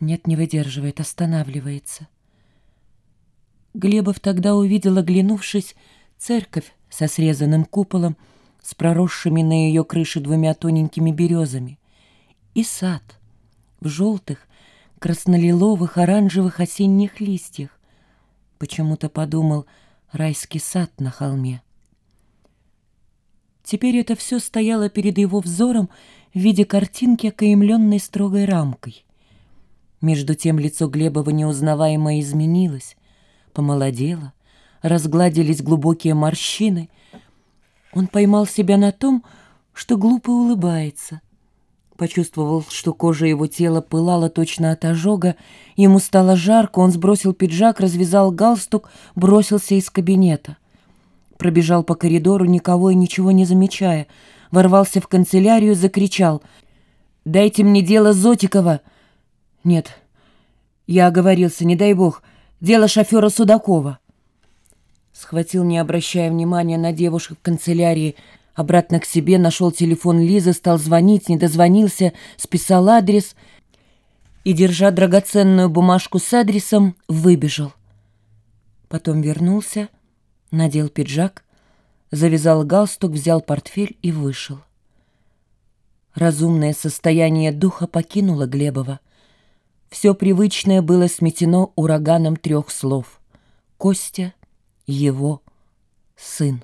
Нет, не выдерживает, останавливается. Глебов тогда увидел, оглянувшись, церковь со срезанным куполом, с проросшими на ее крыше двумя тоненькими березами, и сад в желтых, краснолиловых, оранжевых осенних листьях. Почему-то подумал райский сад на холме. Теперь это все стояло перед его взором в виде картинки, окаемленной строгой рамкой. Между тем лицо Глебова неузнаваемо изменилось, помолодело, разгладились глубокие морщины. Он поймал себя на том, что глупо улыбается. Почувствовал, что кожа его тела пылала точно от ожога. Ему стало жарко, он сбросил пиджак, развязал галстук, бросился из кабинета. Пробежал по коридору, никого и ничего не замечая. Ворвался в канцелярию, закричал. «Дайте мне дело Зотикова!» «Нет, я оговорился, не дай бог. Дело шофера Судакова». Схватил, не обращая внимания на девушек в канцелярии, обратно к себе, нашел телефон Лизы, стал звонить, не дозвонился, списал адрес и, держа драгоценную бумажку с адресом, выбежал. Потом вернулся, надел пиджак, завязал галстук, взял портфель и вышел. Разумное состояние духа покинуло Глебова. Все привычное было сметено ураганом трех слов. Костя, его сын.